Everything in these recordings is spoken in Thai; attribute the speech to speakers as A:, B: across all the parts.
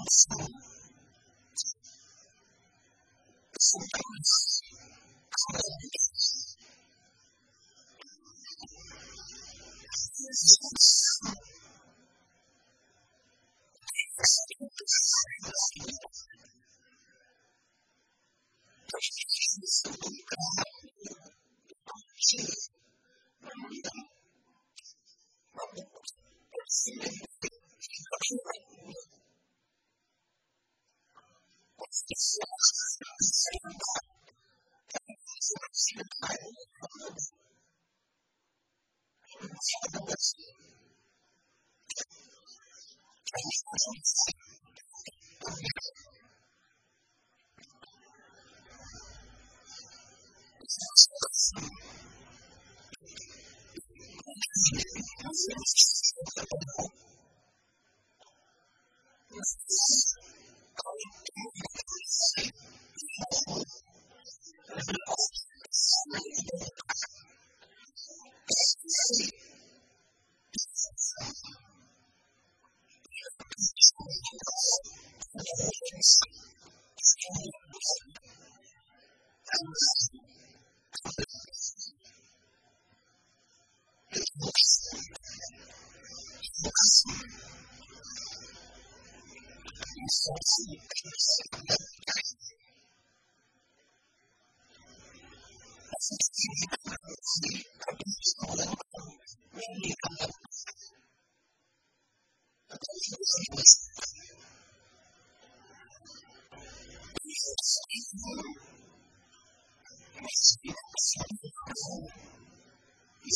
A: God's Sometimes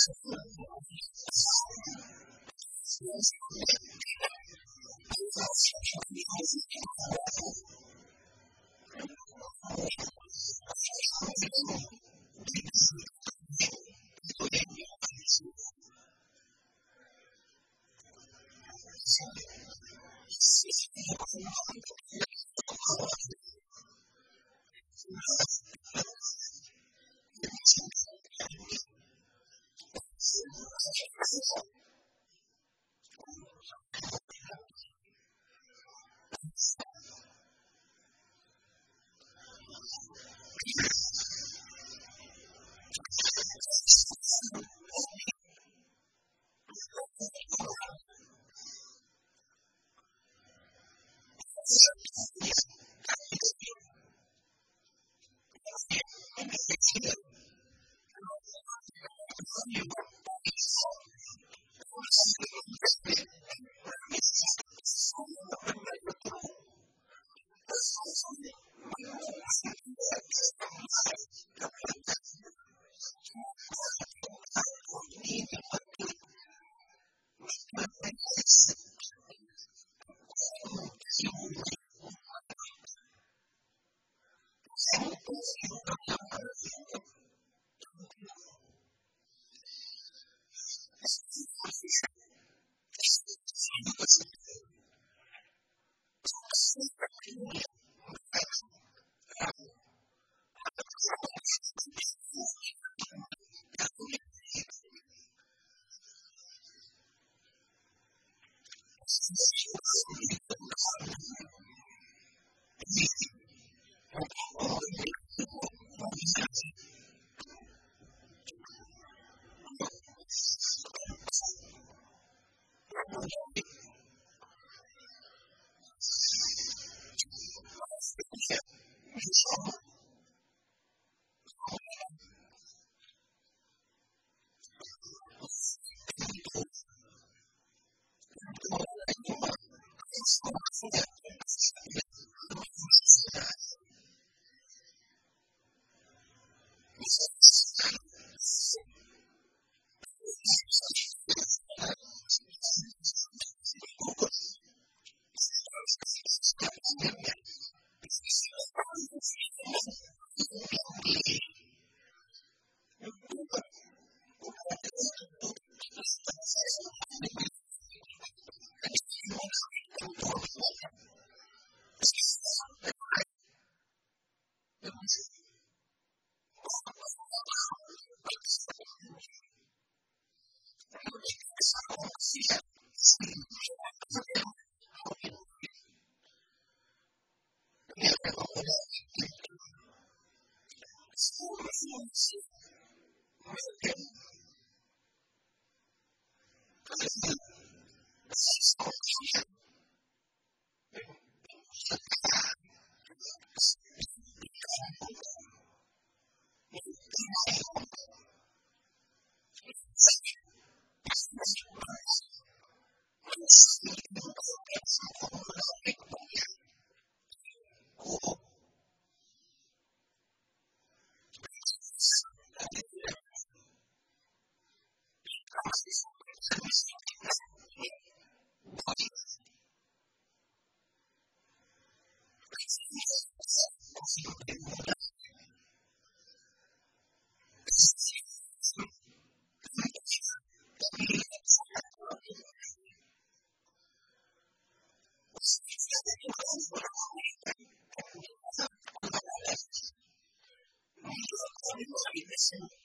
A: Thank you. Yes. person.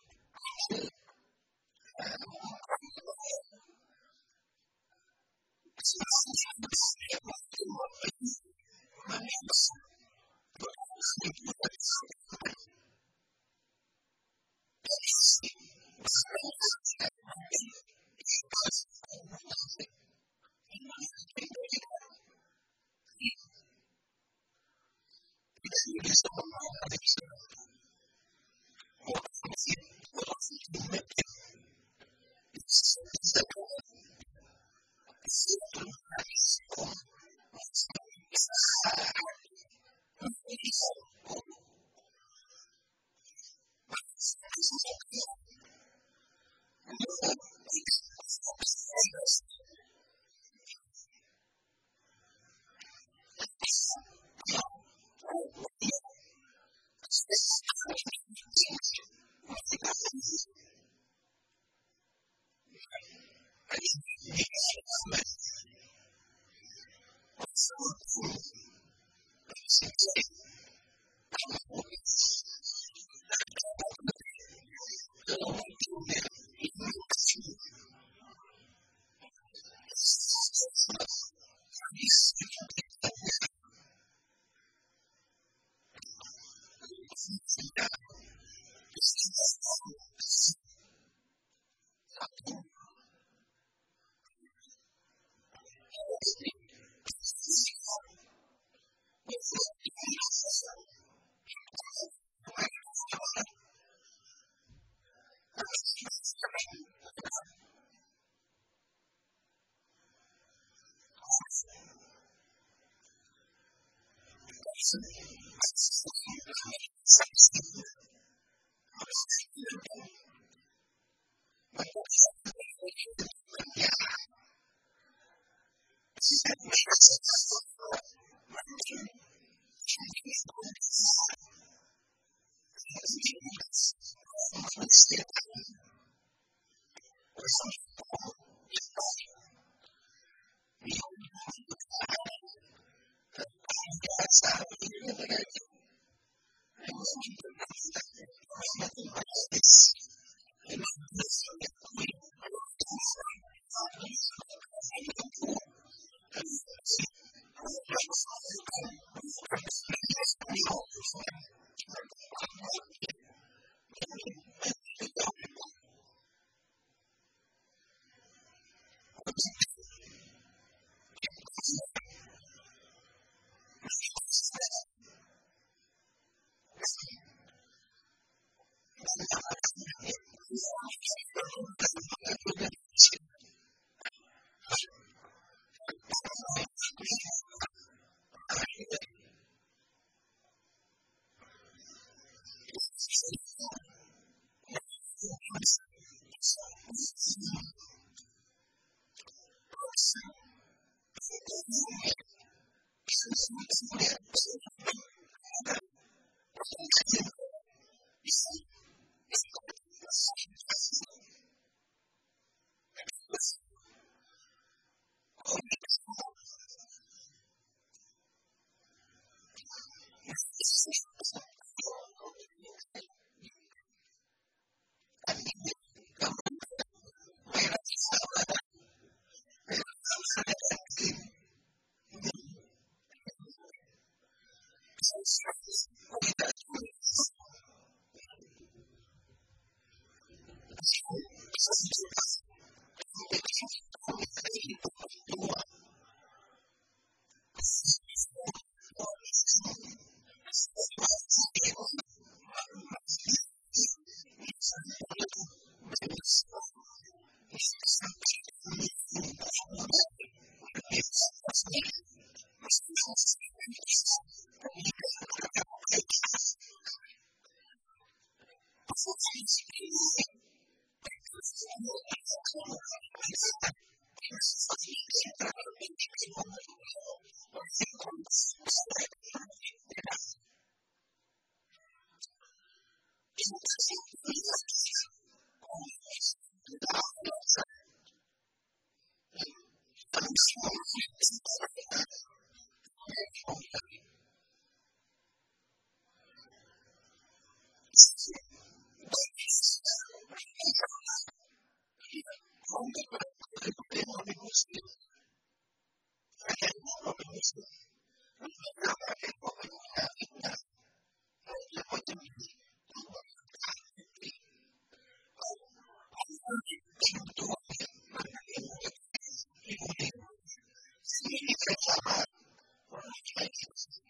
A: ที่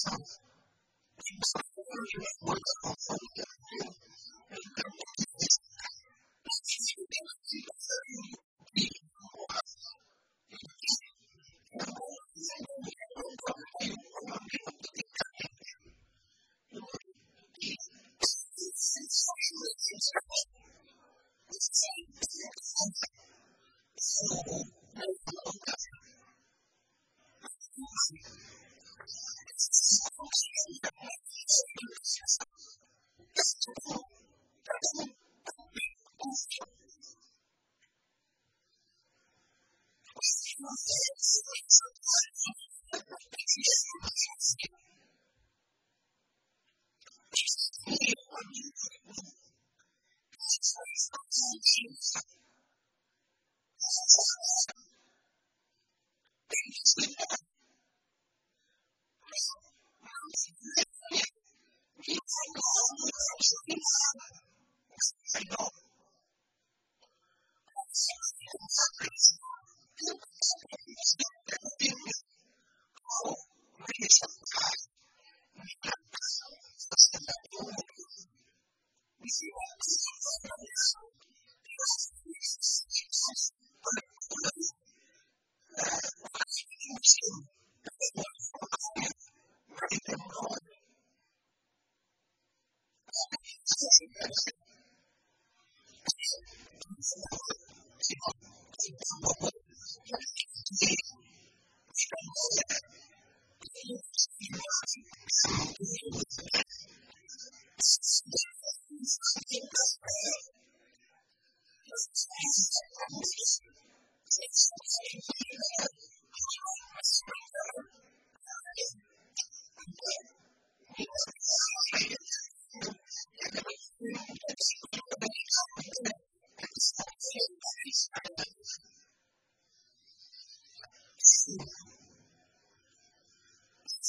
A: สำ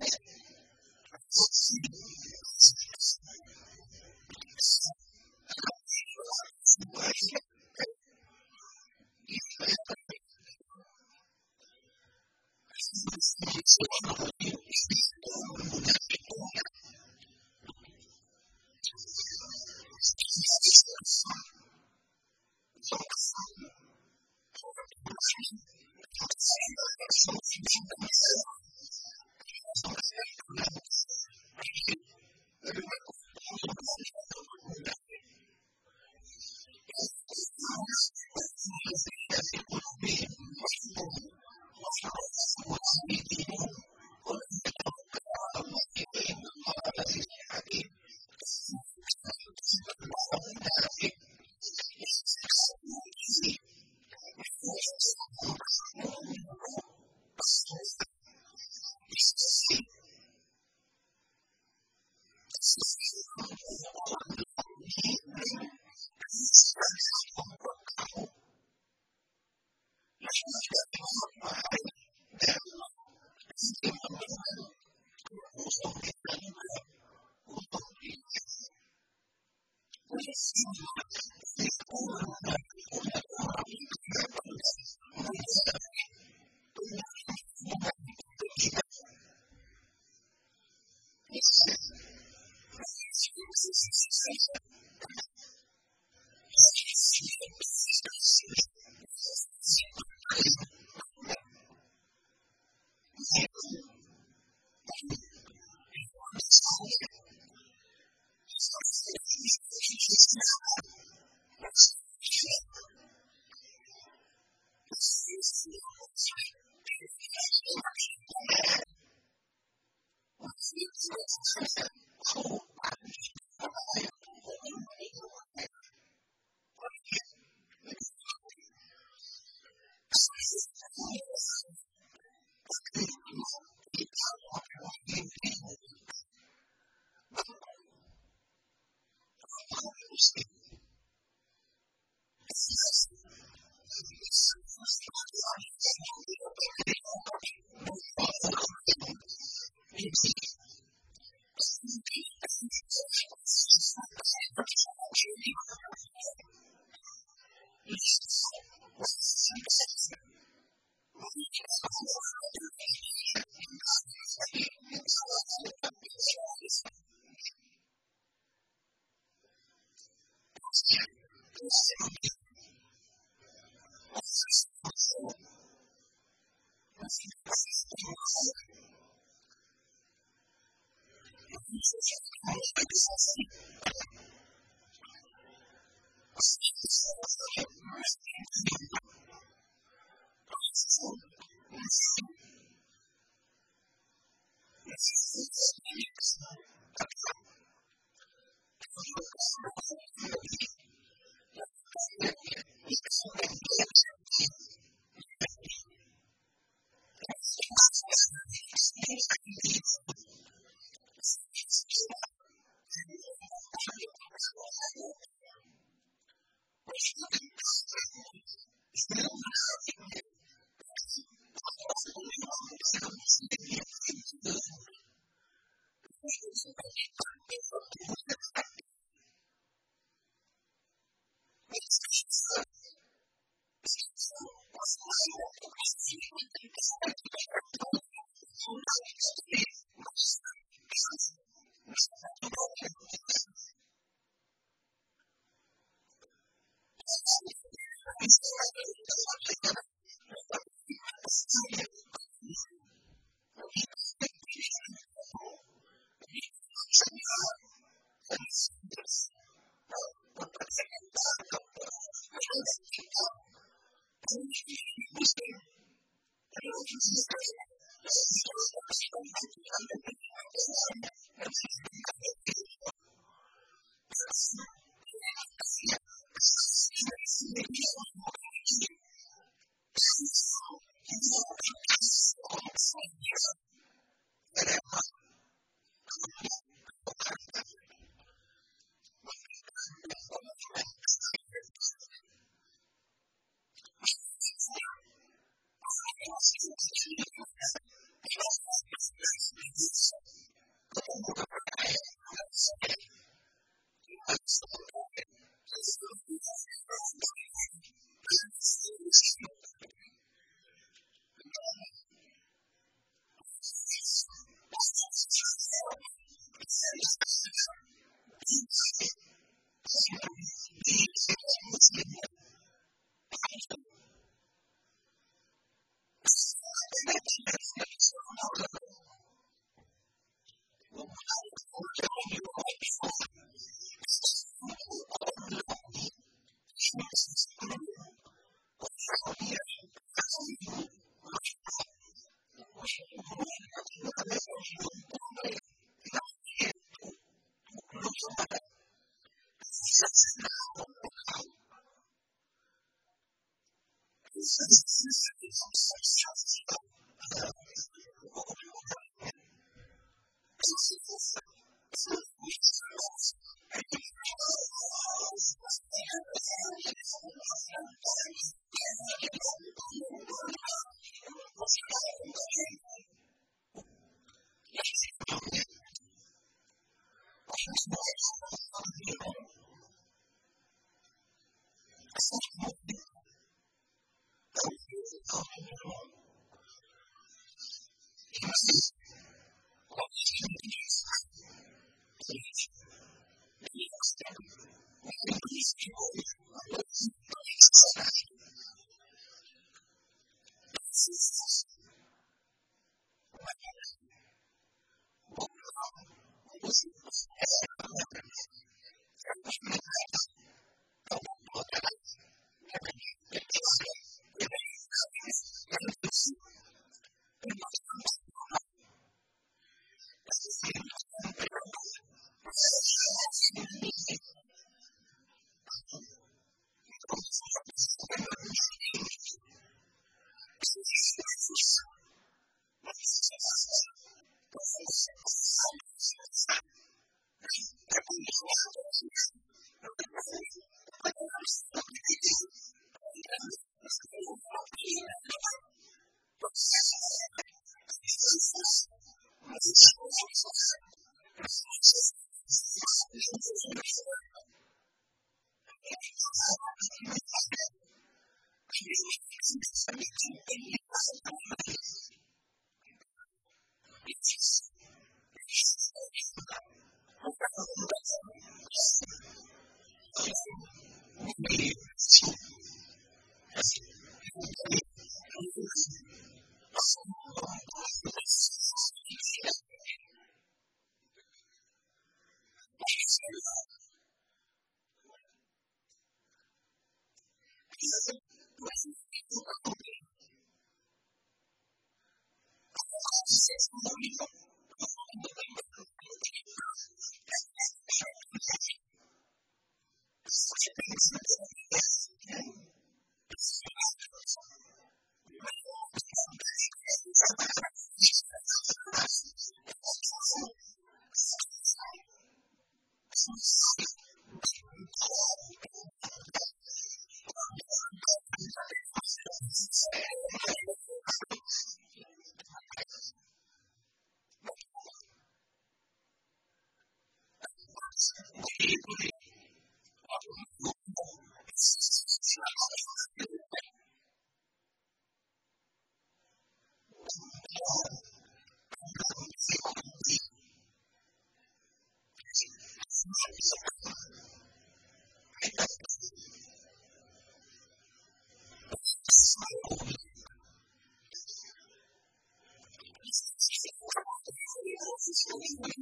A: Thank you. just Thank you.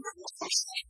A: Thank you.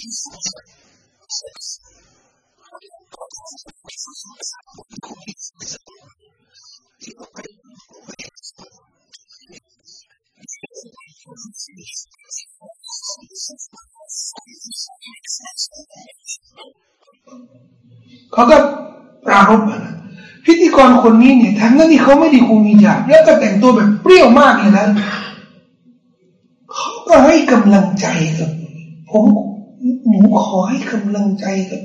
A: เขาก็ปรารบพิธีกรคนนี้เนี่ยทั้งนั้นที่เขาไม่ได้คุมีญาแล้วก็แต่งตัวแบบเปรี้ยวมากเลยนะเขาก็ให้กำลังใจกับผม หนูขอให้กำลังใจกับ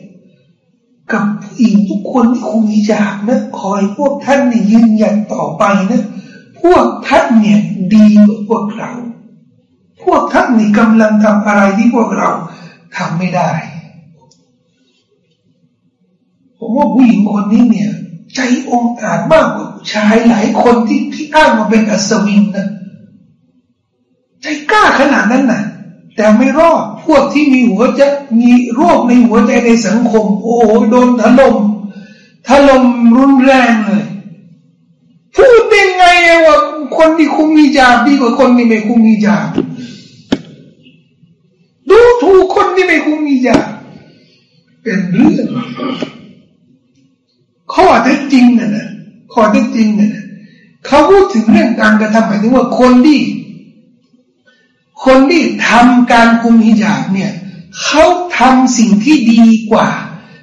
A: กับผู้หญิงทุกคนที่คุมีญานะคอยพวกท่านเนี่ยยืนยันต่อไปนะ พวกท่านเนี่ยดีกว่าพวกเรา พวกท่านนี่กำลังทำอะไรที่พวกเราทำไม่ได้ ผมว่าผู้หญิงคนนี้เนี่ย ใจองอาจมากกว่าผู้ชายหลายคนที่ที่อ้างมาเป็นอัศวินนะใจกล้าขนาดนั้นนะแต่ไม่รอด พวกที่มีหัวจะมีโรคในหัวใจในสังคม โอ้โหโดนถล่มถล่มรุนแรงเลยพูดได้ไงว่าคนที่คุมมีจาบดีกว่าคนที่ไม่คุมมีจาบดูถูกคนที่ไม่คุมมีจาบเป็นเรื่องข้อเท็จจริงนะนะข้อเท็จจริงนะนะเขาพูดถึงเรื่องการกระทำหมายถึงว่าคนที่ คนที่ทำการคุมฮิญาบเนี่ยเขาทำสิ่งที่ดีกว่า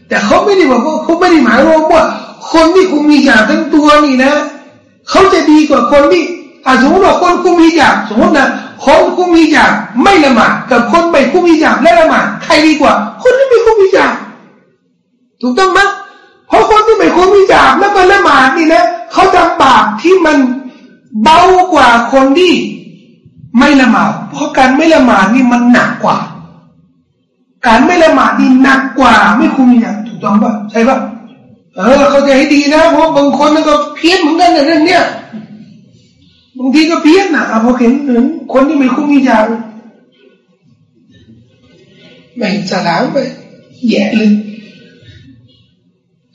A: แต่เขาไม่ได้บอกว่าเขาไม่ได้หมายรวมว่า คนที่คุมฮิญาบทั้งตัวนี่นะเขาจะดีกว่าคนที่อาสมมติว่าคนคุมฮิญาบสมมตินะคนคุมฮิญาบไม่ละหมาดกับคนไม่คุมฮิญาบและละหมาดใครดีกว่า คนที่ไม่คุมฮิญาบถูกต้องไหมเพราะคนที่ไม่คุมฮิญาบแล้วมาละหมาดนี่นะเขาทำบาปที่มันเบากว่าคนที่ ไม่ละหมาดเพราะการไม่ละหมาดนี่มันหนักกว่า การไม่ละหมาดนี่หนักกว่า ไม่คุมฮิญาบถูกต้องปะใช่ป่ะเออเขาจะให้ดีนะเพราะบางคนมันก็เพี้ยนเหมือนกันในเรื่องเนี้ยบางทีก็เพี้ยนนะพอเห็นเห็นคนที่ไม่คุ้มฮิญาบไม่สลามไปแย่เลย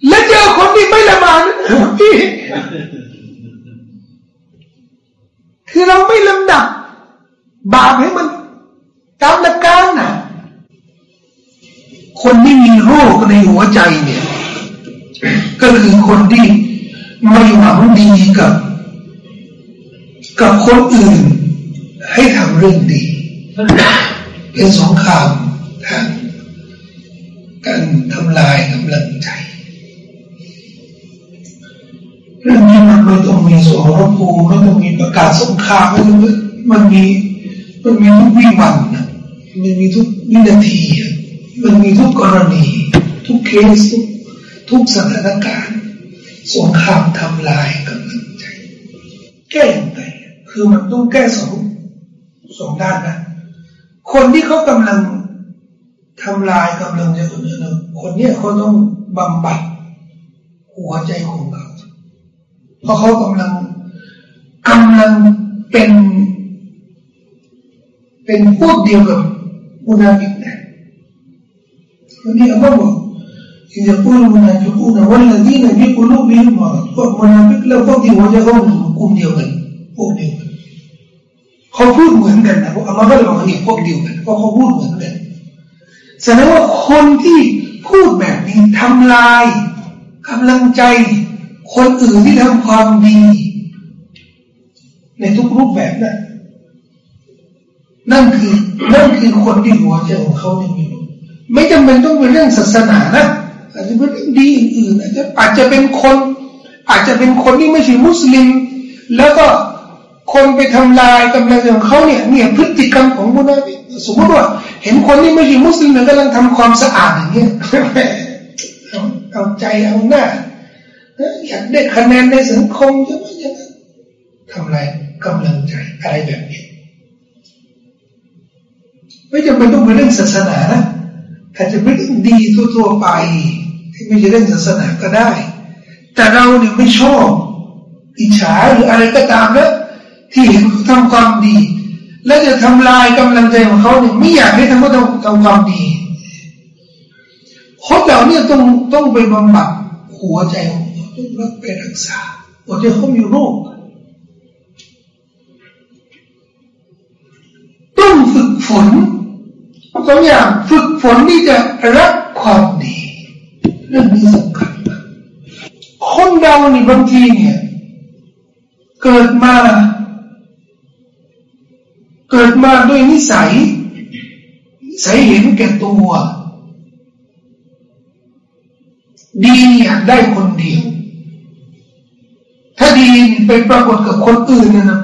A: แล้วเจอคนที่ไม่ละหมาดพี่คือเราไม่ลำดับ บาปให้มันตามหลักการนะคนที่มีโรคในหัวใจเนี่ย ก็คือคนที่ไม่หวังดีกับ กับคนอื่น ให้ทำเรื่องดี เป็นสงครามทางการทำลายกำลังใจเรื่องนี้มันไม่ต้องมีสรภูมิไม่ต้องมีประกาศสงครามมันมันมี มันมีทุกวิวันนะมันมีทุกวินาที มันมีทุกกรณี ทุกเคสทุกทุกสถานการณ์สงครามทำลายกำลังใจ แก้ยังไงคือมันต้องแก้สองสองด้านนะ คนที่เขากำลังทำลายกำลังใจคนอื่นคนนี้เขาต้องบำบัดหัวใจของเขาเพราะเขากำลังกำลังเป็น เป็นพวกเดียวกับมุนาฟิกนะวันนี้อัลลอฮ์บอกจ يقول المنافقون والذين في قلوبهم مرض พวกมุนาฟิกและพวกที่หัวใจเขากลุ่มเดียวกันพวกเดียวกันเขาพูดเหมือนกันนะพวกอัลลอฮ์ก็ลองนี่พวกเดียวกันเพราะเขาพูดเหมือนกันแสดงว่าคนที่พูดแบบนี้ทำลายกำลังใจ คนอื่นที่ทำความดี ในทุกรูปแบบนะั้ นั่นคือนั่นคือคนที่หัวใจของเขาเนี่ยมีไม่จำเป็นต้องเป็นเรื่องศาสนานะอาจจะเป็นเรื่องดีอื่นๆอาจจะอาจจะเป็นคน อาจจะเป็นคนที่ไม่ใช่มุสลิม แล้วก็คนไปทำลายกำลังของเขาเนี่ยเนี่ยพฤติกรรมของมุนาฟิสมมติว่า เห็นคนที่ไม่ใช่มุสลิมกำลังทำความสะอาดอย่างเงี้ยเอาใจเอาหน้าอยากได้คะแนนในสังคมจะไม่จะทำอะไรกำลังใจอะไรแบบนี้ ไม่จำเป็นต้องเป็นเรื่องศาสนานะอาจจะเป็นเรื่องดีทั่วๆไป ที่ไม่ใช่เรื่องศาสนาก็ได้ แต่เราเนี่ยไม่ชอบอิจฉาหรืออะไรก็ตามนะที่เห็นเขาทำความดี แล้วจะทำลายกำลังใจของเขาเนี่ยไม่อยากให้ทำเขาทำความดีคนเหล่านี้ต้องต้องไปบำบัดหัวใจของเราต้องรับไปรักษาว่าจะเขามีโรคต้องฝึกฝน สองอย่างฝึกฝนที่จะรักความดีเรื่องนี้สำคัญคนเรานี่บางทีเนี่ย เกิดมา เกิดมาด้วยนิสัยนิสัยเห็นแก่ตัว ดีอยากได้คนเดียว ถ้าดีไปปรากฏกับคนอื่นนี่ยนะ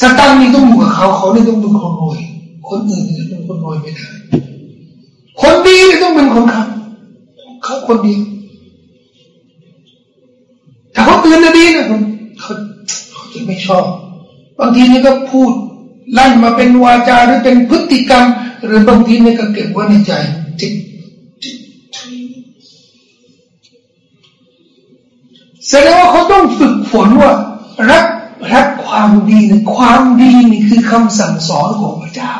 A: สตังนี่ต้องอยู่กับเขาเขานี่ต้องเป็นคนรวย คนอื่นเนี่ยเป็นคนรวยไม่ได้คนดีเนี่ยต้องเป็นคนเขาเขาคนดีถ้าเขาอื่นนะดีนะเขาเขาจะไม่ชอบบางทีนี่ก็พูดลั่นมาเป็นวาจาหรือเป็นพฤติกรรม หรือบางทีนี่ก็เก็บไว้ในใจจิตแสดงว่าเขาต้องฝึกฝนว่ารักรักความดีนะความดีนี่คือคำสั่งสอนของพระเจ้า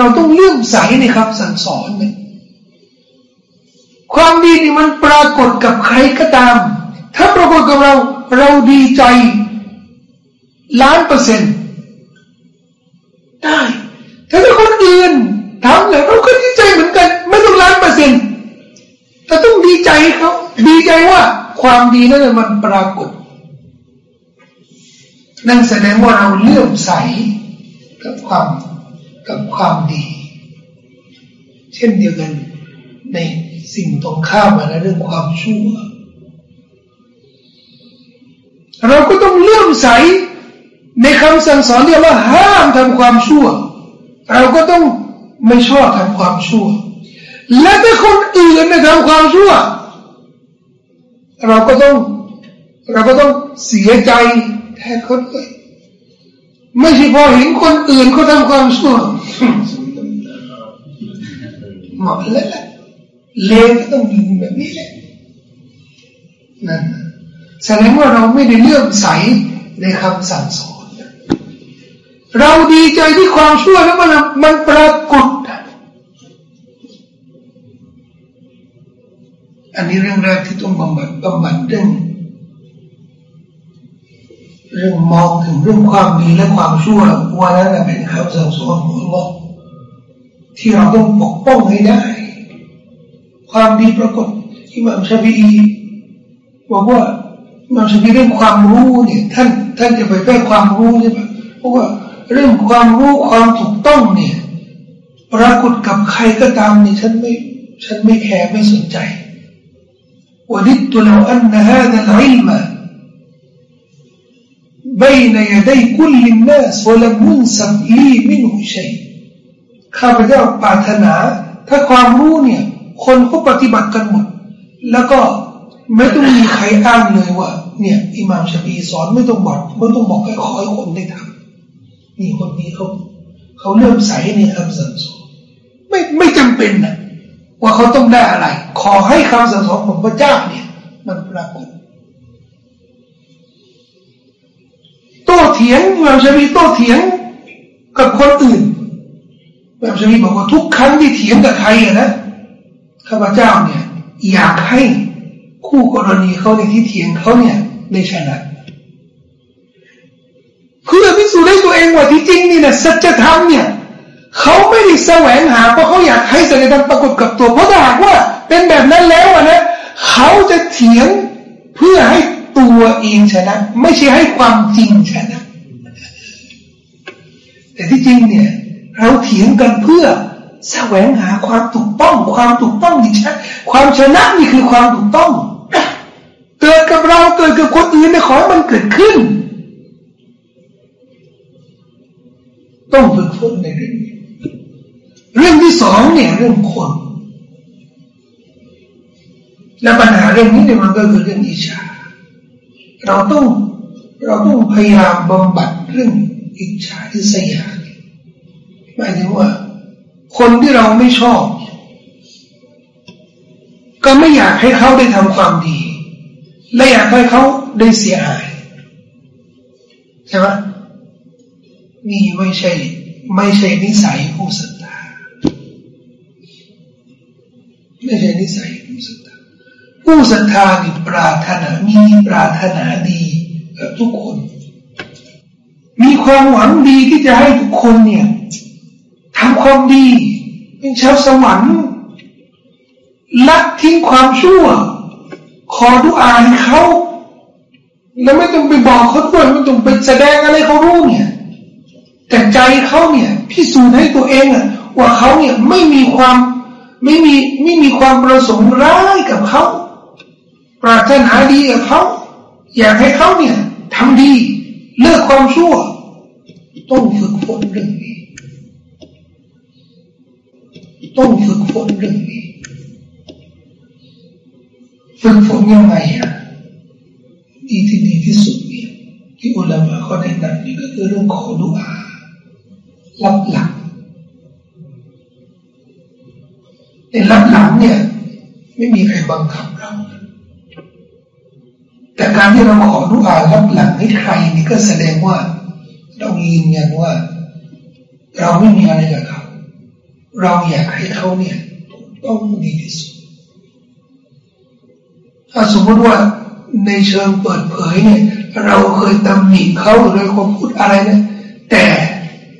A: เราต้องเลื่อมใสในคำสั่งสอนเนี่ยความดีนี่มันปรากฏกับใครก็ตาม ถ้าปรากฏกับเราเราดีใจล้านเปอร์เซ็นต์ได้ถ้าเป็นคนอื่นทำแล้วเราก็ดีใจเหมือนกัน ไม่ต้องล้านเปอร์เซ็นต์แต่ต้องดีใจเขาดีใจว่าความดีนั้นมันปรากฏ นั่นแสดงว่าเราเลื่อมใสกับความ กับความดี เช่นเดียวกันในสิ่งตรงข้ามนะเรื่องความชั่ว เราก็ต้องเลื่อมใสในคำสั่งสอนที่ว่าห้ามทำความชั่ว เราก็ต้องไม่ชอบทำความชั่ว และถ้าคนอื่นทำความชั่ว เราก็ต้องเราก็ต้องเสียใจแทนคนอื่นไม่ใช่พอเห็นคนอื่นเขาทำความชั่ว หมดแล้วเลวก็ต้องอยู่แบบนี้แหละนั่นแสดงว่าเราไม่ได้เลื่อมใสในคำสั่งสอน เราดีใจที่ความชั่วแล้วมันมันปรากฏ อันนี้เรื่องแรกที่ต้องบำบัดบำบัดเรื่องเรื่องมองถึงเรื่องความดีและความชั่วว่านั้นเป็นคำสั่งสอนของเรา ที่เราต้องปกป้องให้ได้ความดีปรากฏที่มัมชาบีบอกว่ามัมชาบีเรื่องความรู้เนี่ยท่านท่านจะไปแพร่ความรู้ใช่ไหมเพราะว่าเรื่องความรู้ความถูกต้องเนี่ยปรากฏกับใครก็ตามนี่ฉันไม่ฉันไม่แคร์ไม่สนใจ وددت لو أن هذا العلم بين يدي كل الناس ولم ينسب لي منه شيء ข้าพเจ้าปรารถนา ถ้าความรู้เนี่ย คนเขาปฏิบัติกันหมด แล้วก็ไม่ต้องมีใครอ้างเลยว่า เนี่ย อิหม่ามชฟีสอนไม่ต้องบอกไม่ต้องบอกให้คอยคนได้ทำนี่คนนี้เขาเขาเริ่มใส่ในคำสั่งสอนไม่ไม่จำเป็นนะว่าเขาต้องได้อะไร ขอให้คำสั่งสอนของพระเจ้าเนี่ย มันปรากฏโต้เถียงอิหม่ามชฟีโต้เถียงกับคนอื่น อิหม่ามชฟีบอกว่าทุกครั้งที่เถียงกับใครอะนะข้าพเจ้าเนี่ยอยากให้คู่กรณีเขาในที่เถียงเขาเนี่ยได้ชนะเพื่อพิสูจน์ให้ตัวเองว่าที่จริงนี่นะสัจธรรมเนี่ยเขาไม่ได้แสวงหาเพราะเขาอยากให้สัจธรรมปรากฏกับตัวเพราะถ้าหากว่า เป็นแบบนั้นแล้วนะเขาจะเถียงเพื่อให้ตัวเองชนะ ไม่ใช่ให้ความจริงชนะ แต่ที่จริงเนี่ย เราเถียงกันเพื่อแสวงหาความถูกต้อง ความถูกต้องนี่ใช่ความชนะนี่คือความถูกต้องเกิดกับเราเกิดกับคนอื่นในขอให้มันเกิดขึ้น ต้องฝึกฝนในเรื่องนี้เรื่องที่สองเนี่ยเรื่องคนและปัญหาเรื่องนี้เนี่ยมันก็คือเรื่องอิจฉาเราต้องเราต้องพยายามบำบัดเรื่องอิจฉาที่สยาม หมายถึงว่า คนที่เราไม่ชอบ ก็ไม่อยากให้เขาได้ทำความดี และอยากให้เขาได้เสียหายใช่ไหมนี่ไม่ใช่ ไม่ใช่นิสัยผู้ศรัทธาไม่ใช่นิสัยผู้ศรัทธาผู้ศรัทธานี่ปรารถนามีปรารถนาดีกับทุกคน มีความหวังดีที่จะให้ทุกคนเนี่ย ทำความดี เป็นชาวสวรรค์ละทิ้งความชั่ว ขอดุอาให้เขาแล้วไม่ต้องไปบอกเขาด้วยไม่ต้องไปแสดงอะไรเขารู้เนี่ย แต่ใจเขาเนี่ยพิสูจน์ให้ตัวเองอะว่าเขาเนี่ยไม่มีความไม่มีไม่มีความประสงค์ร้ายกับเขาปรารถนาดีกับเขาอยากให้เขาเนี่ยทำดี เลิกความชั่ว ต้องฝึกฝนเรื่องนี้ ต้องฝึกฝนเรื่องนี้ฝึกฝนยังไงอะดีที่ดีที่สุดเนี่ยที่อุลามะเขาแนะนำนี่ก็คือเรื่องขอดุอารับหลังในรับหลังเนี่ย ไม่มีใครบังคับเราแต่การที่เราขอดุอารับหลังให้ใครนี่ก็แสดงว่า เรายืนยันว่า เราไม่มีอะไรกับเขา เราอยากให้เขาเนี่ยต้องดีที่สุด ถ้าสมมติว่าในเชิงเปิดเผยเนี่ย เราเคยตำหนิเขาหรือคนพูดอะไรนี่ยแต่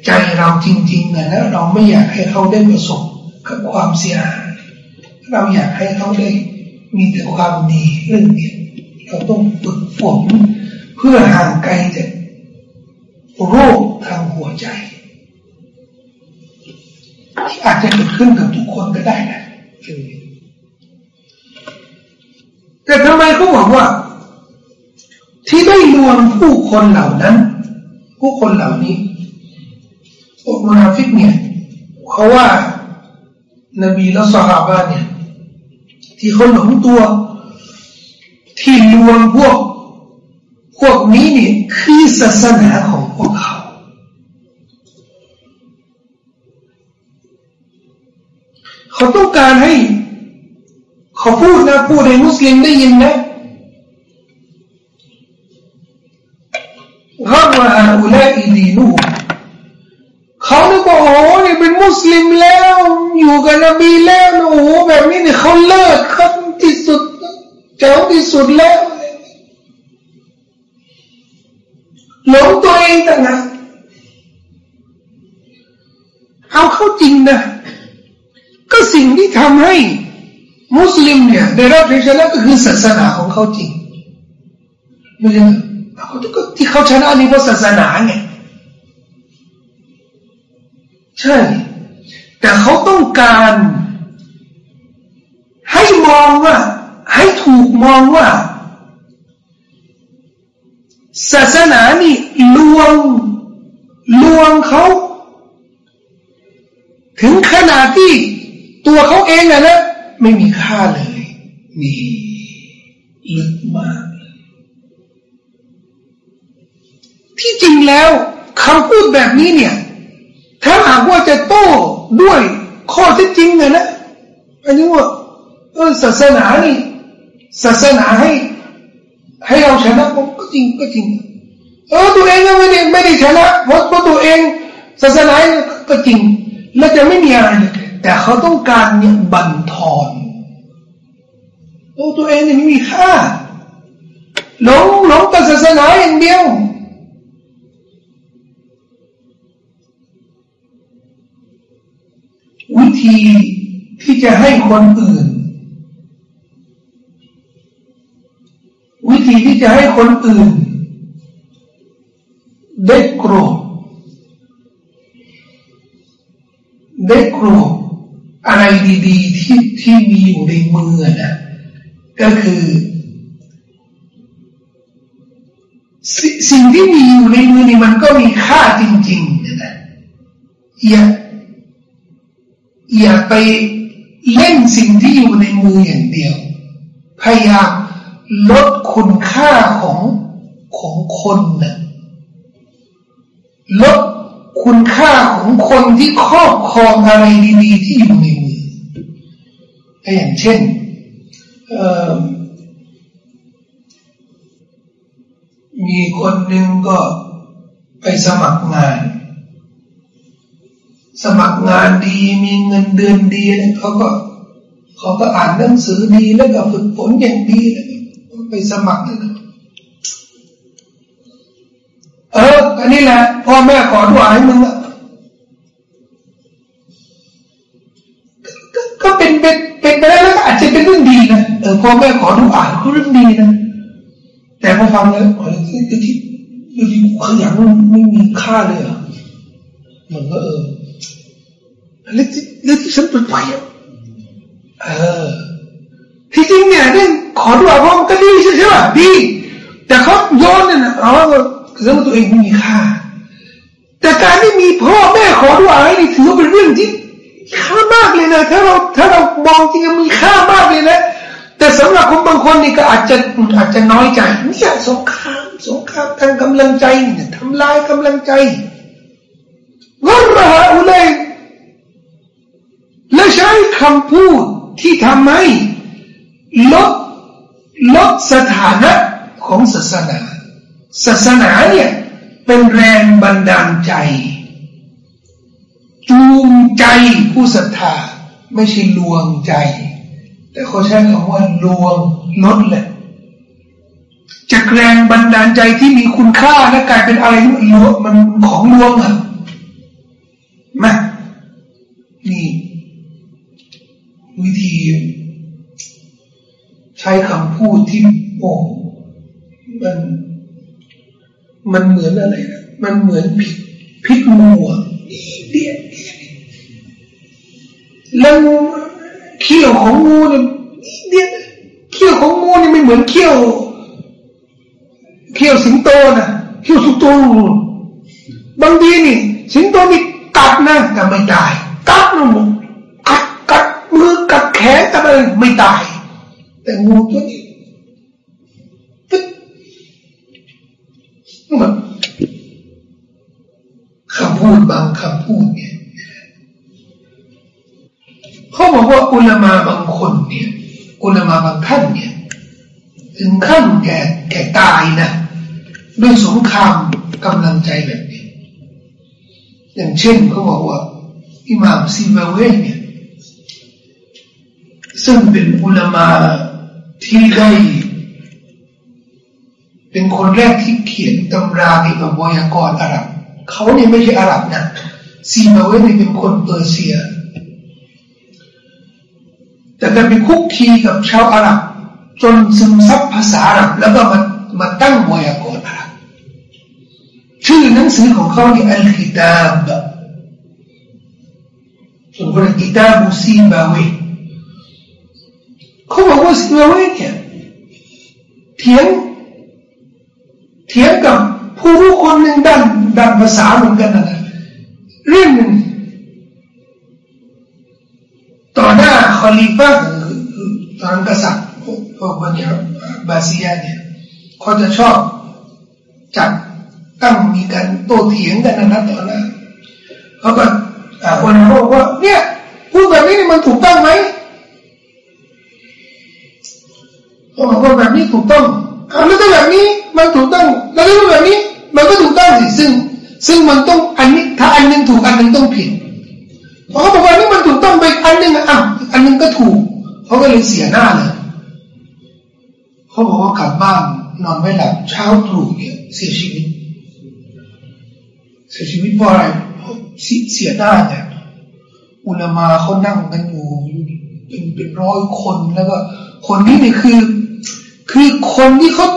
A: ใจเราจริงๆนะนะเราไม่อยากให้เขาได้ประสบกับความเสียหายเราอยากให้เขาได้มีแต่ความดีเรื่องนี้เราต้องฝึกฝนเพื่อห่างไกลจากโรคทางหัวใจ อาจจะเกิดขึ้นกับทุกคนก็ได้นะแต่ทำไมเขาบอกว่า ที่ได้ลวงผู้คนเหล่านั้น ผู้คนเหล่านี้พวกมุนาฟิกเนี่ยเขาว่านบีและสหายเนี่ย ที่เขาหลงตัว ที่ลวงพวก พวกนี้เนี่ยคือศาสนาของพวกเขา เขาต้องการให้ เขาพูดนะพูดให้มุสลิมได้ยินนะรักว่าอุลัยดีนูเขาเนี่ยบอกโอ้เนี่ยเป็นมุสลิมแล้ว อยู่กับนบีแล้วโอ้โหแบบนี้เนี่ยเขาเลิศเขาที่สุดเจ้าที่สุดแล้วหลงตัวเองต่างหากเอาเข้าจริงนะ ก็สิ่งที่ทำให้มุสลิมเนี่ยได้รับชัยชนะก็คือศาสนาของเขาจริงไม่ใช่เขาที่เขาชนะนี่เพราะศาสนาไงใช่ แต่เขาต้องการ ให้มองว่า ให้ถูกมองว่า ศาสนานี่ลวงลวงเขา ถึงขนาดที่ ตัวเขาเองอะนะไม่มีค่าเลยมีลึกมาก ที่จริงแล้วคำพูดแบบนี้เนี่ย ถ้าหากว่าจะโต้ด้วยข้อที่จริงอะนะอันนี้ว่าเออศาสนานี่ศาสนาให้ ให้เราชนะก็จริงก็จริง เออตัวเองก็ไม่ได้ไม่ได้ชนะเพราะตัวเองศาสนาก็จริง แล้วจะไม่มีอะไรเลย แต่เขาต้องการเนี่ยบันทอนตัวตัวเองเนี่ยไม่มีค่าหลงหลงกับศาสนาอย่างเดียววิธีที่จะให้คนอื่น วิธีที่จะให้คนอื่น ได้โกรธได้โกรธ อะไรดีๆที่ที่มีอยู่ในมือนะก็คือสสิ่งที่มีอยู่ในมือนี่มันก็มีค่าจริงๆนะอย่าอย่าไปเล่นสิ่งที่อยู่ในมืออย่างเดียว พยายามลดคุณค่าของของคนนะลด คุณค่าของคนที่ครอบครองอะไรดีๆที่อยู่ในมืออย่างเช่นมีคนหนึ่งก็ไปสมัครงาน สมัครงานดีมีเงินเดือนดีเขาก็เขาก็อ่านหนังสือดีแล้วก็ฝึกฝนอย่างดีแล้วไปสมัครนะ เอออันนี้แหละพ่อแม่ขอด้วยให้มึงอะก็เป็นเป็นเป็นไปได้แล้วก็อาจจะเป็นเรื่องดีนะเออพ่อแม่ขอดูอ่านก็เรื่องดีนะ แต่พอฟังแล้วโอ้ยที่ที่ที่ขยันไม่มีค่าเลยอะมันก็เออแล้วที่แล้วที่ฉันเปิดไฟอะเออที่จริงเนี่ยเรื่องขอดูอ่านพ่อก็ดีใช่ไหมดีแต่เขาโยนเนี่ยนะอ๋อ แสดงว่าตัวเองไม่มีค่า แต่การที่มีพ่อแม่ขอดุอานี่ถือว่าเป็นเรื่องที่ค่ามากเลยนะถ้าเราถ้าเรามองจริงมีค่ามากเลยนะแต่สำหรับคนบางคนนี่ก็อาจจะอาจจะน้อยใจเนี่ยสงครามสงครามทางกำลังใจเนี่ยทำลายกำลังใจงรฮะอุเลและใช้คำพูดที่ทำให้ลดลดสถานะของศาสนา ศาสนาเนี่ย เป็นแรงบันดาลใจ จูงใจผู้ศรัทธา ไม่ใช่ลวงใจ แต่เขาใช้คำว่าลวงลดแหละจากแรงบันดาลใจที่มีคุณค่าและกลายเป็นอะไรที่ลวงมันของลวงอะมานี่ วิธีใช้คำพูดที่โอ้มัน มันเหมือนอะไรนะมันเหมือนพิษพิษงูอะเดียแล้วเขี้ยวของงูเนี่ยเดียเขี้ยวของงูเนี่ยไม่เหมือนเขี้ยว เขี้ยวสิงโตนะเขี้ยวสิงโตบางทีนี่ สิงโตนี่กัดนะแต่ไม่ตายกัดนะมึงกัดกัดมือกัดแขนกัดอะไรไม่ตาย แต่งูตัวนี้ พูดบางคำพูดเนี่ยเขาบอกว่าอุลามาบางคนเนี่ย อุลามาบางท่านเนี่ย ถึงขั้นแก่แก่ตายนะด้วยสงครามกำลังใจแบบนี้ อย่างเช่นเขาบอกว่า อิหม่ามซีบาเวเนี่ยซึ่งเป็นอุลามาที่ได้เป็นคนแรกที่เขียนตำราเกี่ยวกับวยากรอาหรับ เขาเนี่ยไม่ใช่อาหรับนะซีบาเวนี่เป็นคนเปอร์เซีย แต่ก็ไปคุกคีกับชาวอาหรับ จนซึมซับภาษาอาหรับแล้วก็มามาตั้งวยากรณ์อาหรับชื่อหนังสือของเขาเนี่ยอัลกิตาบส่วนคนกิตาบุซีบาเวเขาบอกว่าซีบาเวเนี่ยเถียงเถียงกับ ผู้รู้คนหนึ่งด้านด้านภาษาเหมือนกันนะเรื่องหนึ่งต่อหน้าคอลีฟะตอนกษัตริย์พวกบัญญัติบาซียเนี่ยเขาจะชอบจัดตั้งมีการโต้เถียงกันนะต่อนนั้นเขาก็คนบอกว่าเนี่ยพูดแบบนี้มันถูกต้องไหมเขาบอกว่าแบบนี้ถูกต้องเอาแล้วถ้าแบบนี้มันถูกต้องแล้วถ้าแบบนี้ มันก็ถูกต้องสิซึ่ง ซึ่งมันต้องอันนี้ถ้าอันนึงถูกอันนึงต้องผิดเขาบอกว่านี่มันถูกต้องไปอันนึงอะอันนึงก็ถูกเขาก็เลยเสียหน้าเลยเขาบอกว่ากลับบ้านนอนไม่หลับเช้าตรู่เนี่ยเสียชีวิต เสียชีวิตเพราะอะไรเสียหน้าเนี่ยอุลามาเขานั่งกันอยู่เป็นเป็นร้อยคนแล้วก็ คนนี้เนี่ยคือ คือคนที่เขา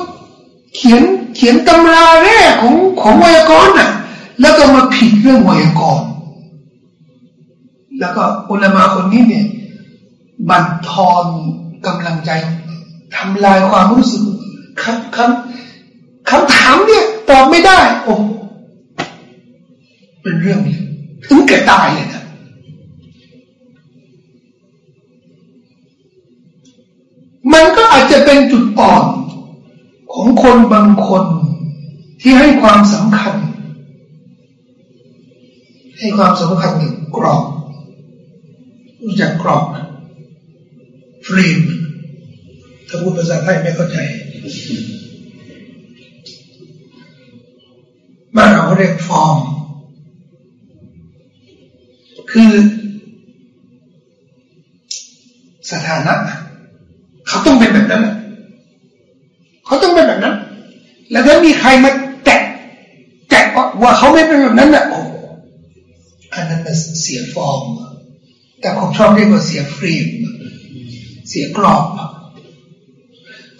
A: เขียน เขียนตำราแรกของของวยากรณ์น่ะ แล้วก็มาผิดเรื่องวยากรณ์แล้วก็อุลามาคนนี้เนี่ยบั่นทอนกำลังใจทำลายความรู้สึกคำคำคำถามเนี่ยตอบไม่ได้โอ้เป็นเรื่องนี้ถึงแก่ตายเลยนะมันก็อาจจะเป็นจุดอ่อน ของคนบางคนที่ให้ความสำคัญ ให้ความสำคัญกับกรอบรู้จักกรอบฟรีมถ้าพูดภาษาไทยไม่เข้าใจบ้านเราเรียกฟอร์ม คือ สถานะ เขาต้องเป็นแบบนั้น เขาต้องเป็นแบบนั้น แล้วถ้ามีใครมาแตะแตะว่าเขาไม่เป็นแบบนั้นนะโอ้อันนั้นเสียฟอร์ม แต่ผมชอบเรียกว่าเสียฟรีมเสียกรอบ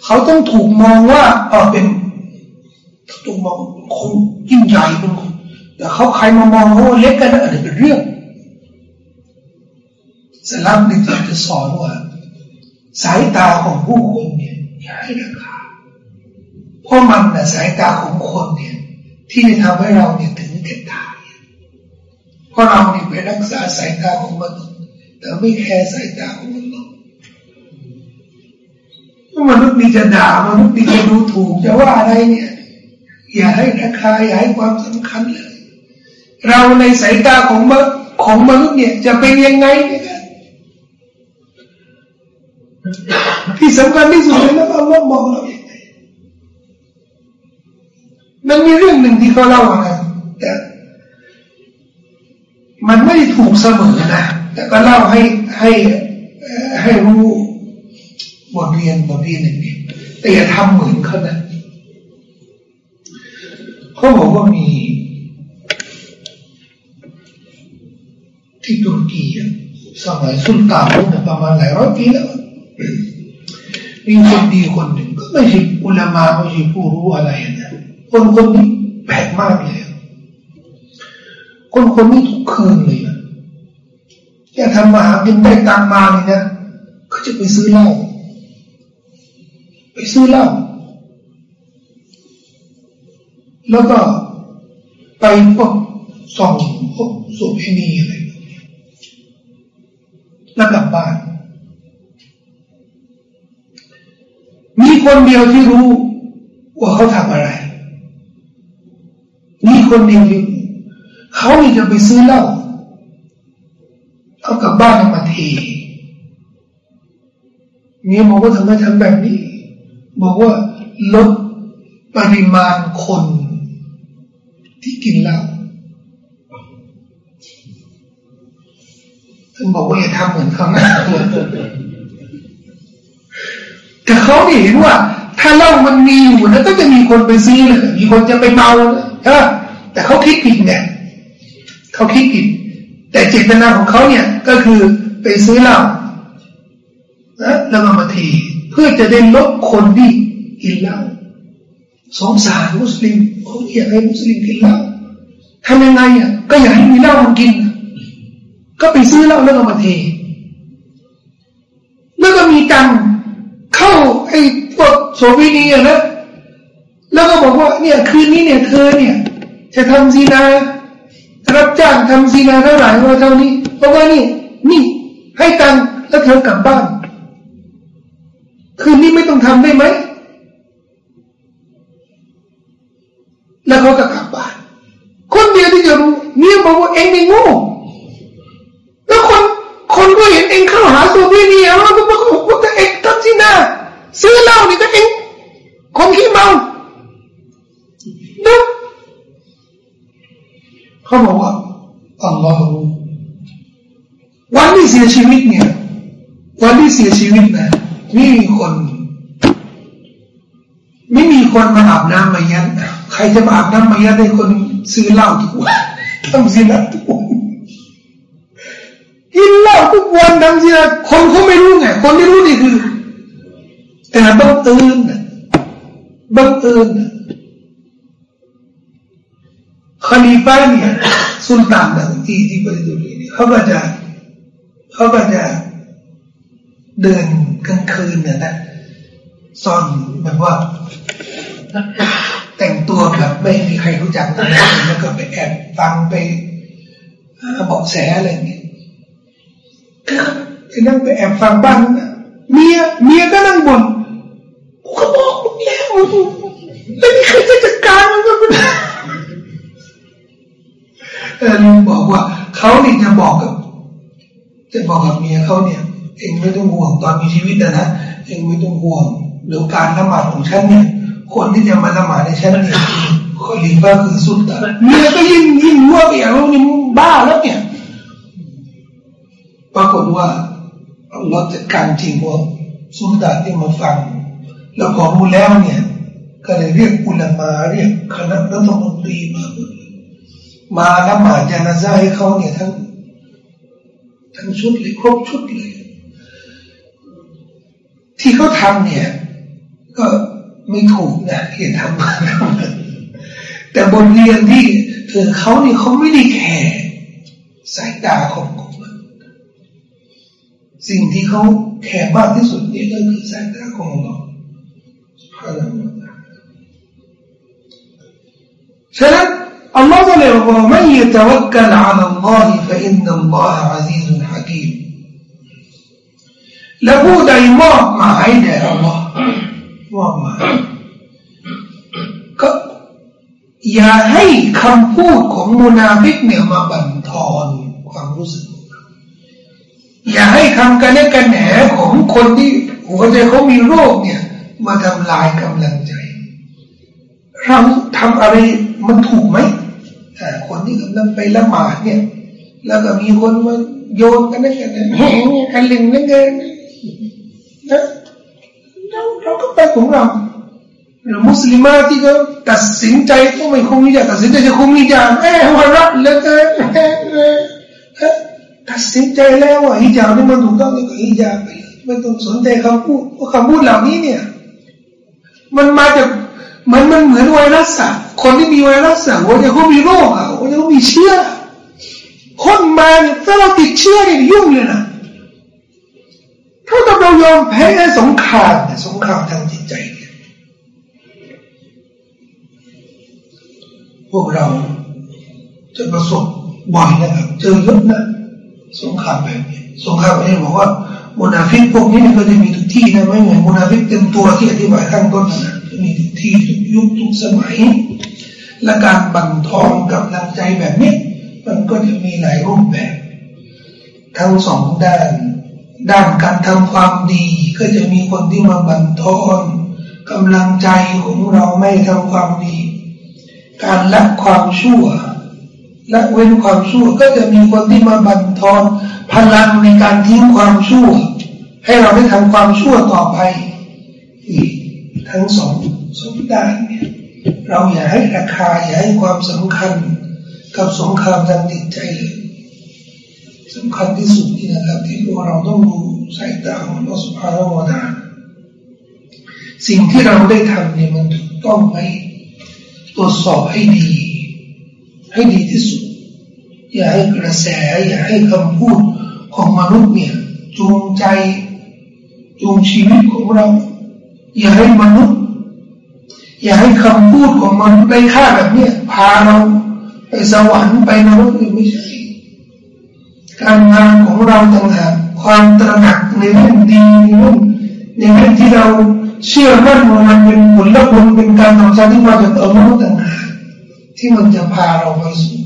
A: เขาต้องถูกมองว่าเออเป็นถูกมองคนยิ่งใหญ่เป็นคนแต่เขาใครมามองว่าเล็กกันอันนี้เป็นเรื่องสลับนี่จะสอนว่า สายตาของผู้คนเนี่ยอย่าให้ราคา เพราะมันนะสายตาของคนเนี่ยที่จะทำให้เราเนี่ยถึงแก่ตายเพราะเราเนี่ยไปรักษาสายตาของมนุษย์แต่ไม่แคร์สายตาของมนุษย์มนุษย์มีจะด่ามนุษย์มีจะดูถูกจะว่าอะไรเนี่ย อย่าให้ราคาอย่าให้ความสำคัญเลย เราในสายตาของของมนุษย์เนี่ยจะเป็นยังไงเนี่ยที่สำคัญที่สุดเลยนะอัลลอฮ์มองเราอย่างไมันมีเรื่องหนึ่งที่เขาเล่านะแต่มันไม่ได้ถูกเสมอนะ แต่ก็เล่าให้ให้ให้รู้บทเรียนบทเรียนหนึ่งแต่อย่าทำเหมือนเขานะเขาบอกว่ามี ที่ตุรกีสมัยสุลต่านประมาณหลายร้อยปีแล้วมีคนดีคนหนึ่งก็ไม่ใช่อุลามาไม่ใช่ผู้รู้อะไรนะ คนคนนี้แปลกมากเลยคนคนนี้ทุกคืนเลยนะแกทำมาหากินได้ตังมาเลยนะเขาจะไปซื้อเหล้าไปซื้อเหล้าแล้วก็ไปพวกส่องพวกสุภนีอะไรแล้วกลับบ้าน มีคนเดียวที่รู้ว่าเขาทำอะไร มีคนเดียวที่เขาจะไปซื้อเหล้าเอากลับบ้านมาเทเมียบอกว่าทำไมทำแบบนี้ บอกว่าลดปริมาณคน ที่กินเหล้าท่านบอกว่าอย่าทำเหมือนเขานะแต่เขาเห็นว่า ถ้าเหล้ามันมีอยู่นะก็จะมีคนไปซื้อเลยมีคนจะไปเมานะแต่เขาคิดผิดเนี่ยเขาคิดผิด แต่เจตนาของเขาเนี่ยก็คือไปซื้อเหล้านะแล้วมามาทีเพื่อจะได้ลดคนที่กินเหล้าสงสารมุสลิมเขาอยากให้มุสลิมกินเหล้าทำยังไงอะก็อยากให้มีเหล้ามากิน ก็ไปซื้อเหล้าแล้วก็มาเทแล้วก็มีตัง เข้าไอ้พวกโสวีนีอะนะ แล้วก็บอกว่าเนี่ยคืนนี้เนี่ยเธอเนี่ย จะทำซีนารับจ้างทำซีนาเท่าไหร่ว่าเท่านี้ เพราะว่านี่นี่ให้ตังแล้วเธอกลับบ้าน คืนนี้ไม่ต้องทำได้ไหม แล้วเขาก็กลับบ้าน คนเดียวที่จะรู้เมียบอกว่าเองไม่โง่แล้วคนคนก็เห็นเองเข้าหาตัวพี่นี่แล้วก็บอกว่างทำซี นาซื้อเหล้านี่ก็เองคนขี้เมานะเขาบอกว่าอัลลอฮฺวันที่เสียชีวิตเนี่ย วันที่เสียชีวิตนะไม่มีคน ไม่มีคนมาอาบน้ำมายันใครจะมาอาบน้ำมายันให้คนซื้อเหล้าทุกวันทำสินะทุกวันกินเหล้าทุกวันทำสินะคนเขาไม่รู้ไงคนที่รู้นี่คือ แต่บังเอิญบังเอิญคลีฟ้าเนี่ยสุลต่านต่งที่ที่ประเทศนี้เขาก็จะเขาก็จะเดินกลางคืนเนี่ยนะซ่อนแบบว่า แต่งตัวแบบไม่มีใครรู้จักนะแล้วก็ไปแอบฟังไปเบาะแสอะไรอย่างเงี้ยก็ไปนั่งไปแอบฟังบ้านนะเมียเมียก็นั่งบ่นกูก็บอกมึงแล้ว ไม่มีใครจะจัดการมันเออลุงบอกว่าเขาเนี่จะบอกกับ จะบอกกับเมียเขาเนี่ย เองไม่ต้องห่วงตอนมีชีวิตนะเองไม่ต้องห่วงเรื่องการละหมาดของฉันเนี่ย คนที่จะมาละหมาดในฉันเนี่ยคอลีฟ้าคือสุดแต่เมียก็ยิ่งยิ่งว่าไปอย่างนี้บ้าแล้วเนี่ยปรากฏว่าเราจัดการจริงว่าสุลต่าที่มาฟัง แล้วพอรู้แล้วเนี่ย ก็เลยเรียกอุลามาเรียกคณะรัฐมนตรีมามาละหมาดยานาซาให้เขาเนี่ยทั้งทั้งชุดเลยครบชุดเลยที่เขาทำเนี่ย ก็ไม่ถูกนะที่ทำมาแต่บทเรียนที่เออเขาเนี่ยเขาไม่ได้แคร์สายตาของคนสิ่งที่เขาแคร์มากที่สุดนี่ก็คือสายตาของเราพระนัน ฉะนั้นอัลลอฮ์เลยบอกว่าومن يتوكل على الله فإن الله عزيز حكيم และผู้ใดมอบหมายแด่อัลลอฮ์มอบหมายก็อย่าให้คำพูดของมุนาฟิกเนี่ยมาบั่นทอนความรู้สึก อย่าให้คำกระแนะกระแหนของคนที่หัวใจเขามีโรคเนี่ย มาทำลายกำลังใจ เราทำอะไร มันถูกไหมคนที่กำลังไปละหมาดเนี่ย แล้วก็มีคนมาโยนกันนั่นกันแหงกันลิงนั่นกันนะเราเราก็ไปของเราหรือมุสลิมาที่เขาตัดสินใจต้องไม่คุ้มนิจาตัดสินใจจะคุ้มนิจาเอ้หัวเราะเลยกันตัดสินใจแล้วว่าฮิจาบนี่มันถูกต้องก็ฮิจาบไปไม่ต้องสนใจคำพูดเพราะคำพูดเหล่านี้เนี่ย มันมาจาก มันมันเหมือนไวรัสอะคนที่มีไวรัสอะหัวใจเขามีโรคอะหัวใจเขามีเชื้อคนมาเนี่ยถ้าเราติดเชื้อเนี่ยยุ่งเลยนะถ้าเรายอมแพ้สงครามสงครามทางจิตใจเนี่ยพวกเราจะประสบบ่อยนะครับเจอเยอะนะสงครามแบบนี้สงครามนี้บอกว่ามุนาฟิกพวกนี้มันก็จะมีทุกที่นะไม่เหมือนมุนาฟิกเต็มตัวที่อธิบายข้างต้นนะมีทุก ที่ทุกยุคทุกสมัย และการบั่นทอนกำลังใจแบบนี้ มันก็จะมีหลายรูปแบบทั้งสองด้าน ด้านการทำความดีก็จะมีคนที่มาบั่นทอนกำลังใจของเราไม่ทำความดี การละความชั่วละเว้นความชั่วก็จะมีคนที่มาบั่นทอนพลังในการทิ้งความชั่ว ให้เราได้ทำความชั่วต่อไป อีกทั้งสอง สงด้านเนี่ยเราอย่าให้ราคาอย่าให้ความสำคัญกับสงครามทางจิตใจเลยสำคัญที่สุดนี่นะครับที่พวกเราต้องดูสายตาของเราสุภาพวดาสิ่งที่เราได้ทำเนี่ยมันถูกต้องไหมตรวจสอบให้ดี ให้ดีที่สุด อย่าให้กระแส อย่าให้คำพูดของมนุษย์เนี่ย จูงใจ จูงชีวิตของเรา อย่าให้มนุษย์ อย่าให้คำพูดของมนุษย์ได้ค่าแบบเนี้ยพาเราไปสวรรค์ไปนรกนี่ไม่ใช่การงานของเราต่างหากความตระหนักในเรื่องดีในเรื่องในเรื่องที่เราเชื่อมั่นว่ามันเป็นผลและผลเป็นการทำชาที่มาจากอัลลอฮ์ต่างหากที่มันจะพาเราไปสู่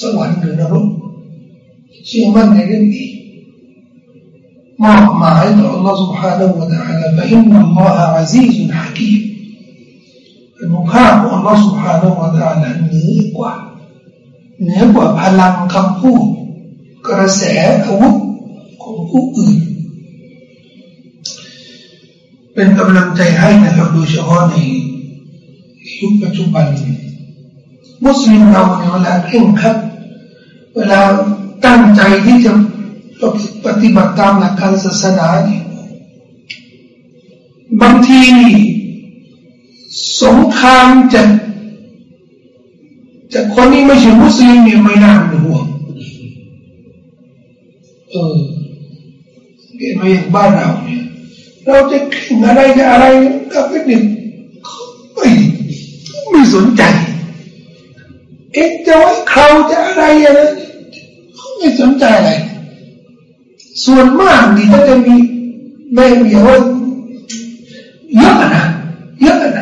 A: สวรรค์หรือนรกเชื่อมั่นในเรื่องนี้มอบหมายต่อ Allah سبحانه และ تعالى فإن الله عزيز حكيم เป็นของข้าของอัลลอฮฺสุบฮานาอัลลอฮฺเหนือกว่าเหนือกว่าพลังคำพูดกระแสอาวุธของผู้อื่น เป็นกำลังใจให้นะครับโดยเฉพาะในยุคปัจจุบันมุสลิมเราในเวลาเข่งครับ เวลาตั้งใจที่จะปฏิบัติตามหลักการศาสนาเนี่ยบางที สงครามจะจะคนที่ไม่ใช่มุสลิมเนี่ยไม่น่าเป็นห่วงเออเกิดมาอย่างบ้านเราเนี่ยเราจะข่งอะไรจะอะไรกับเด็กไม่ไม่สนใจ เอ็กจะไว้เขาจะอะไรอะไรเขาไม่สนใจอะไร ส่วนมากดีก็จะมีแม่เมียว่าเยอะนะเยอะ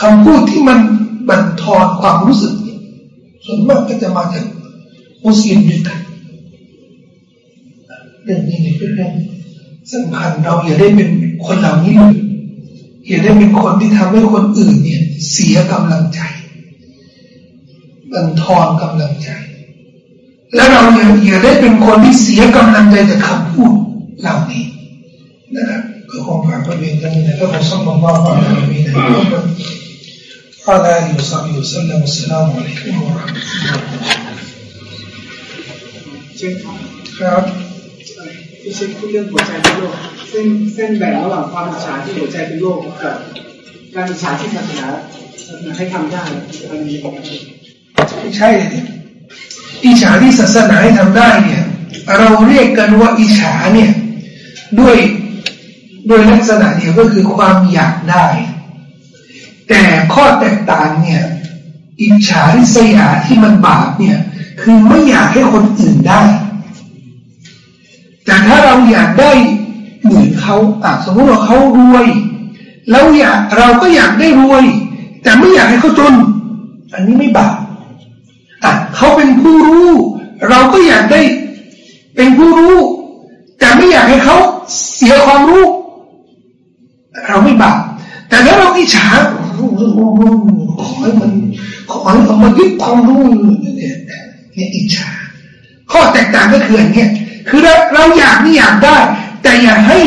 A: คำพูดที่มันบั่นทอนความรู้สึกส่วนมากก็จะมาจากมุสลิมด้วยกันเรื่องนี้เป็นเรื่องสำคัญเราอย่าได้เป็นคนเหล่านี้เลยอย่าได้เป็นคนที่ทำให้คนอื่นเนี่ยเสียกำลังใจบั่นทอนกำลังใจ และเราอย่าอย่าได้เป็นคนที่เสียกำลังใจจากคำพูดเหล่านี้นะครับก็คงฝากประเด็นนี้นะครับขอสัมภาษณ์ว่าอะไรมีนะรับ وعلى آله وصحبه وسلم والسلام عليكم ورحمة الله ครับ
B: ที่เช็คเรื่องหัวใจเป็นโรคเส้นเส้นแบ่งระหว่างความอิจฉาที่หัวใจเป็นโรคกับการอิจฉาที่ศาสนาให้ทำได้อันนี้
A: ไม่ใช่เนี่ยอิจฉาที่ศาสนาให้ทำได้เนี่ย เราเรียกกันว่าอิจฉาเนี่ยด้วยด้วยลักษณะเดียวก็คือความอยากได้ แต่ข้อแตกต่างเนี่ย อิจฉาที่สยาที่มันบาปเนี่ย คือไม่อยากให้คนอื่นได้ แต่ถ้าเราอยากได้เหมือนเขาอะสมมติว่าเขารวย แล้วอยากเราก็อยากได้รวย แต่ไม่อยากให้เขาจน อันนี้ไม่บาปอะเขาเป็นผู้รู้ เราก็อยากได้ เป็นผู้รู้ แต่ไม่อยากให้เขาเสียความรู้ เราไม่บาปแต่ถ้าเราอิจฉา รู้เรื่องรู้ขอให้มันขอให้เอามายึดความรู้เนี่ยเนี่ยอิจฉาข้อแตกต่างก็คืออย่างเงี้ยคือเราเราอยากนี่อยากได้ แต่อย่าให้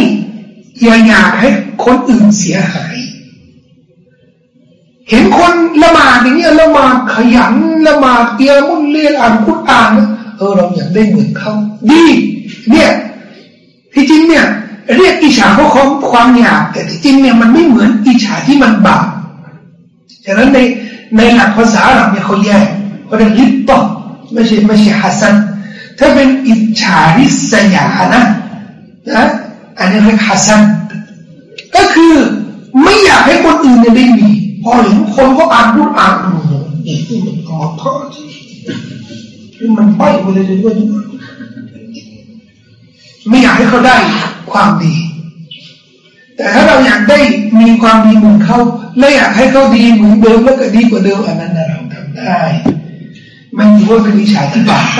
A: อย่าอยากให้คนอื่นเสียหาย เห็นคนละหมาดอย่างเงี้ยละหมาดขยันละหมาดเตียมุ่นเรียนอ่านคุตอ่านเออเราอยากได้เหมือนเขาดี เนี่ยที่จริงเนี่ยเรียกอิจฉาเพราะความความอยากแต่ที่จริงเนี่ยมันไม่เหมือนอิจฉาที่มันบาป ฉะนั้นในในหลักภาษาเราเนี่ยเขาแยกเขาเรียกลิปตอไม่ใช่ไม่ใช่ฮัสซันถ้าเป็นอิจฉาริษยานะนะอันนี้เรียกฮัสซันก็คือไม่อยากให้คนอื่นเนี่ยได้มีพอเห็นคนก็อ่านพูดอ่านโอ้โหอีกที่มันออกท่อที่มันไปไปเลยด้วยไม่อยากให้เขาได้ความดี แต่ถ้าเราอยากได้มีความดีเหมือนเขาและอยากให้เขาดีเหมือนเดิมแล้วก็ดีกว่าเดิมอันนั้นเราทำได้ ไม่มีว่าเป็นวิชาที่บาป